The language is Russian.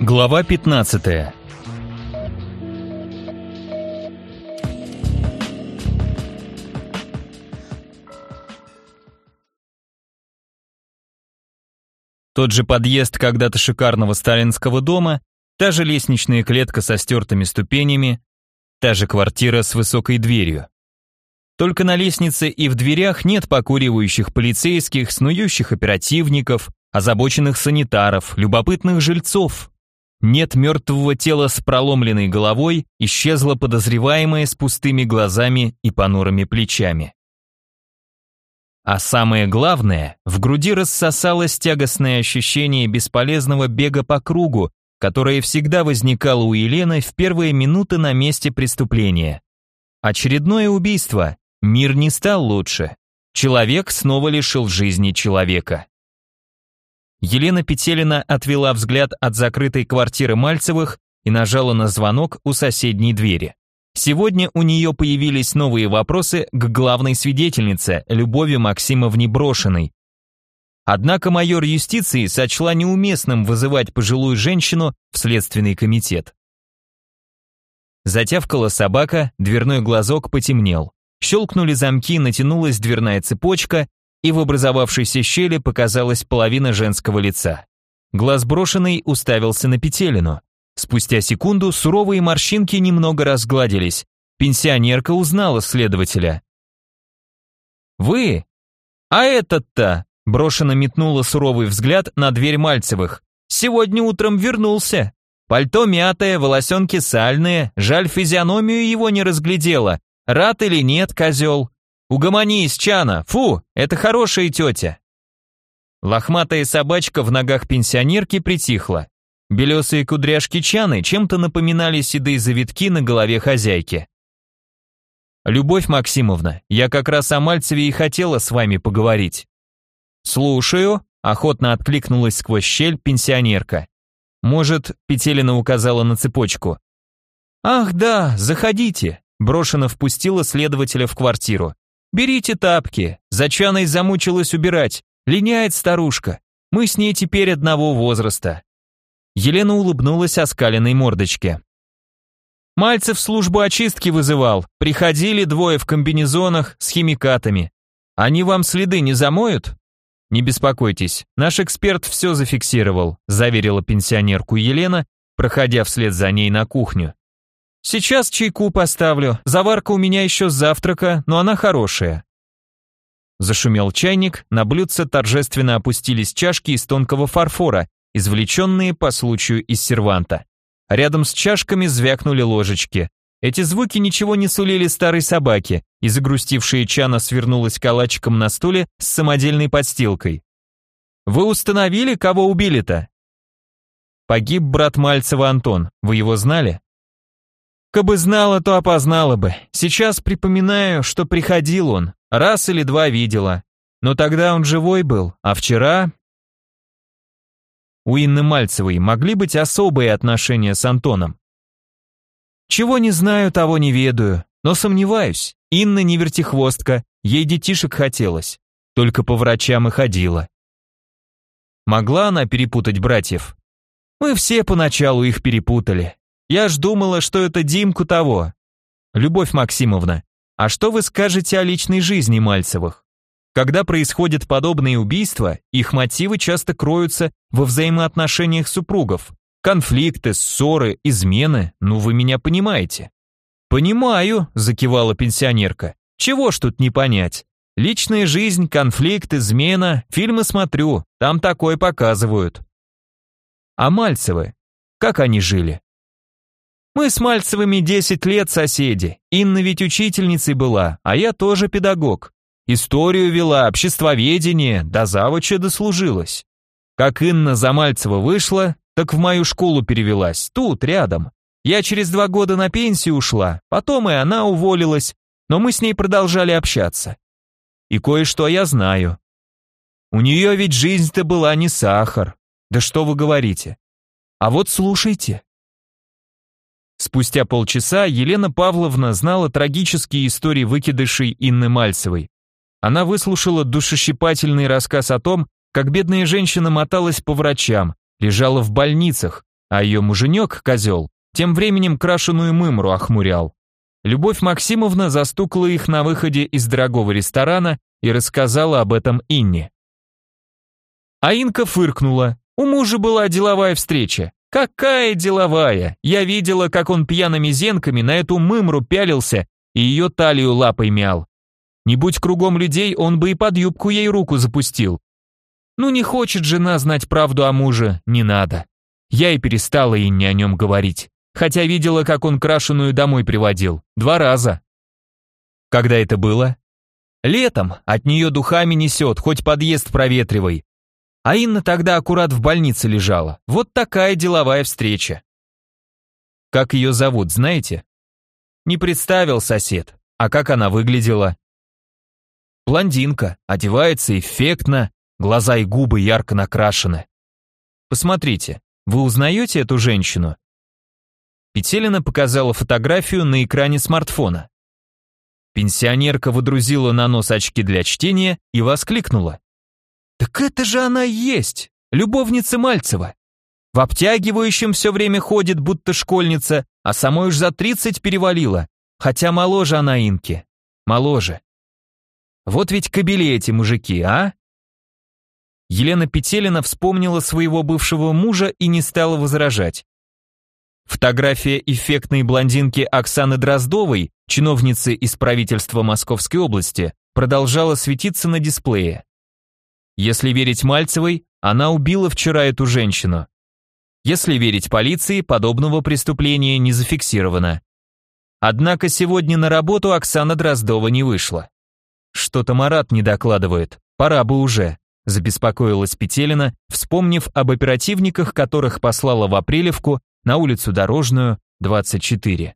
Глава 15 Тот же подъезд когда-то шикарного сталинского дома, та же лестничная клетка со стертыми ступенями, та же квартира с высокой дверью. Только на лестнице и в дверях нет покуривающих полицейских, снующих оперативников, озабоченных санитаров, любопытных жильцов. Нет мертвого тела с проломленной головой, исчезла подозреваемая с пустыми глазами и понурыми плечами. А самое главное, в груди рассосалось тягостное ощущение бесполезного бега по кругу, которое всегда возникало у Елены в первые минуты на месте преступления. Очередное убийство. Мир не стал лучше. Человек снова лишил жизни человека. Елена Петелина отвела взгляд от закрытой квартиры Мальцевых и нажала на звонок у соседней двери. Сегодня у нее появились новые вопросы к главной свидетельнице, Любови Максимовне Брошиной. Однако майор юстиции сочла неуместным вызывать пожилую женщину в следственный комитет. Затявкала собака, дверной глазок потемнел. Щелкнули замки, натянулась дверная цепочка, и в образовавшейся щели показалась половина женского лица. Глаз брошенный уставился на Петелину. Спустя секунду суровые морщинки немного разгладились. Пенсионерка узнала следователя. «Вы? А этот-то?» Брошено метнула суровый взгляд на дверь Мальцевых. «Сегодня утром вернулся. Пальто мятое, волосенки сальные, жаль, физиономию его не разглядела. Рад или нет, козел? Угомонись, Чана, фу, это хорошая тетя». Лохматая собачка в ногах пенсионерки притихла. Белесые кудряшки Чаны чем-то напоминали седые завитки на голове хозяйки. «Любовь Максимовна, я как раз о Мальцеве и хотела с вами поговорить». «Слушаю», — охотно откликнулась сквозь щель пенсионерка. «Может, Петелина указала на цепочку?» «Ах да, заходите», — брошенно впустила следователя в квартиру. «Берите тапки, за Чаной замучилась убирать, линяет старушка. Мы с ней теперь одного возраста. Елена улыбнулась оскаленной мордочке. Мальцев службу очистки вызывал. Приходили двое в комбинезонах с химикатами. Они вам следы не замоют? Не беспокойтесь, наш эксперт все зафиксировал, заверила пенсионерку Елена, проходя вслед за ней на кухню. Сейчас чайку поставлю. Заварка у меня еще с завтрака, но она хорошая. Зашумел чайник, на блюдце торжественно опустились чашки из тонкого фарфора, извлеченные по случаю из серванта. Рядом с чашками звякнули ложечки. Эти звуки ничего не сулили старой собаке, и загрустившая Чана свернулась калачиком на стуле с самодельной подстилкой. «Вы установили, кого убили-то?» «Погиб брат Мальцева Антон. Вы его знали?» «Кабы знала, то опознала бы. Сейчас припоминаю, что приходил он. Раз или два видела. Но тогда он живой был, а вчера у Инны Мальцевой могли быть особые отношения с Антоном? Чего не знаю, того не ведаю, но сомневаюсь. Инна не вертихвостка, ей детишек хотелось. Только по врачам и ходила. Могла она перепутать братьев? Мы все поначалу их перепутали. Я ж думала, что это Димку того. Любовь Максимовна, а что вы скажете о личной жизни Мальцевых? Когда происходят подобные убийства, их мотивы часто кроются во взаимоотношениях супругов. Конфликты, ссоры, измены, ну вы меня понимаете. «Понимаю», – закивала пенсионерка. «Чего ж тут не понять? Личная жизнь, конфликт, измена, фильмы смотрю, там такое показывают». А Мальцевы? Как они жили? Мы с Мальцевыми 10 лет соседи. Инна ведь учительницей была, а я тоже педагог. Историю вела, обществоведение, до завуча дослужилась. Как Инна Замальцева вышла, так в мою школу перевелась, тут, рядом. Я через два года на пенсию ушла, потом и она уволилась, но мы с ней продолжали общаться. И кое-что я знаю. У нее ведь жизнь-то была не сахар. Да что вы говорите? А вот слушайте. Спустя полчаса Елена Павловна знала трагические истории выкидышей Инны Мальцевой. Она выслушала душещипательный рассказ о том, как бедная женщина моталась по врачам, лежала в больницах, А ее муженек, козел, тем временем крашеную мымру охмурял. Любовь Максимовна застукала их на выходе из дорогого ресторана и рассказала об этом Инне. А Инка фыркнула. У мужа была деловая встреча. Какая деловая? Я видела, как он пьяными зенками на эту мымру пялился и ее талию лапой мял. Не будь кругом людей, он бы и под юбку ей руку запустил. Ну не хочет жена знать правду о муже, не надо. Я и перестала Инне о нем говорить. Хотя видела, как он крашеную домой приводил. Два раза. Когда это было? Летом. От нее духами несет, хоть подъезд проветривай. А Инна тогда аккурат в больнице лежала. Вот такая деловая встреча. Как ее зовут, знаете? Не представил сосед. А как она выглядела? Блондинка, одевается эффектно, глаза и губы ярко накрашены. Посмотрите, вы узнаете эту женщину? Петелина показала фотографию на экране смартфона. Пенсионерка выдрузила на нос очки для чтения и воскликнула. «Так это же она и есть! Любовница Мальцева! В обтягивающем все время ходит, будто школьница, а самой уж за тридцать перевалила, хотя моложе она Инки. Моложе. Вот ведь кобели эти мужики, а?» Елена Петелина вспомнила своего бывшего мужа и не стала возражать. Фотография эффектной блондинки Оксаны Дроздовой, чиновницы из правительства Московской области, продолжала светиться на дисплее. Если верить Мальцевой, она убила вчера эту женщину. Если верить полиции, подобного преступления не зафиксировано. Однако сегодня на работу Оксана Дроздова не вышла. Что-то Марат не докладывает, пора бы уже, забеспокоилась Петелина, вспомнив об оперативниках, которых послала в Апрелевку на улицу Дорожную, 24.